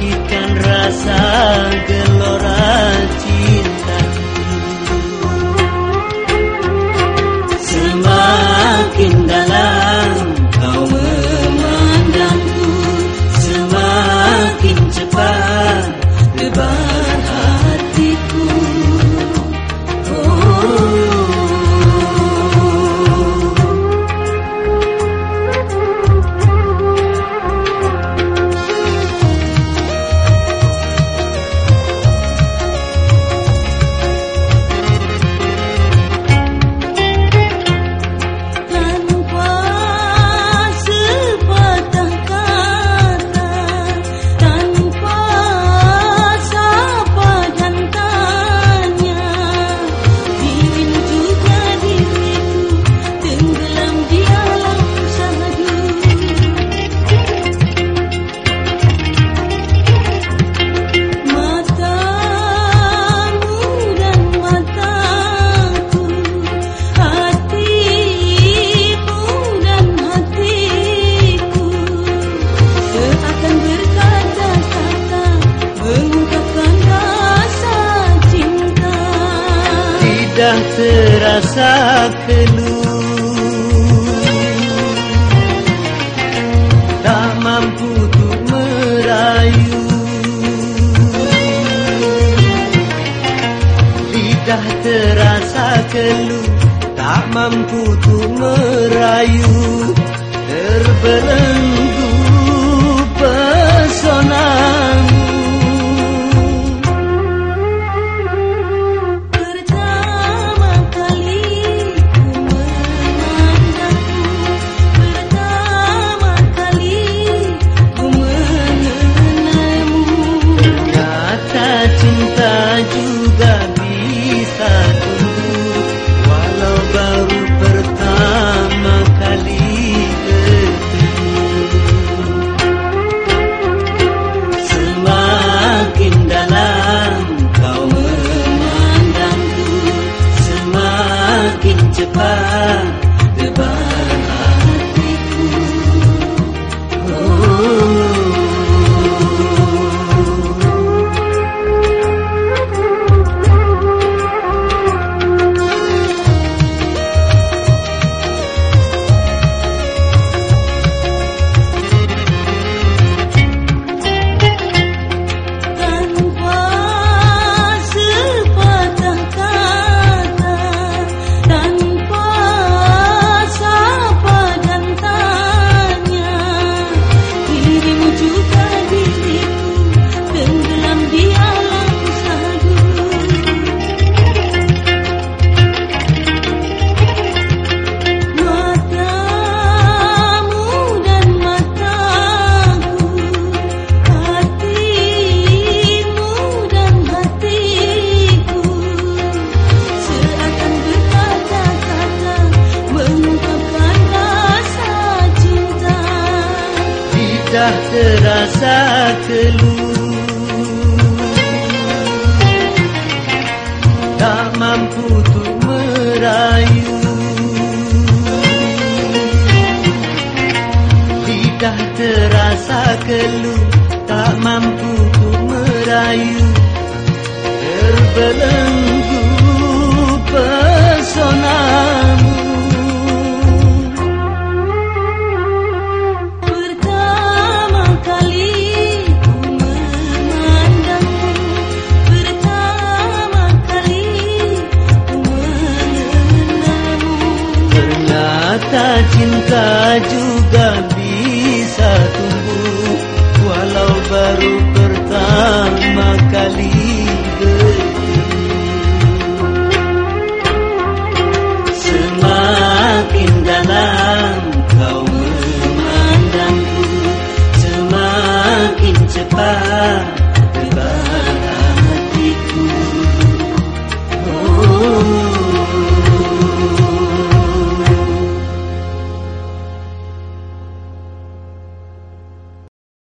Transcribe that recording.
can sudah terasa keluh. Tak mampu untuk merayu. Lidah terasa keluh. Tak mampu untuk merayu. Terbelenggu Dah terasa keluh Tak mampu ku merayu. Terbelah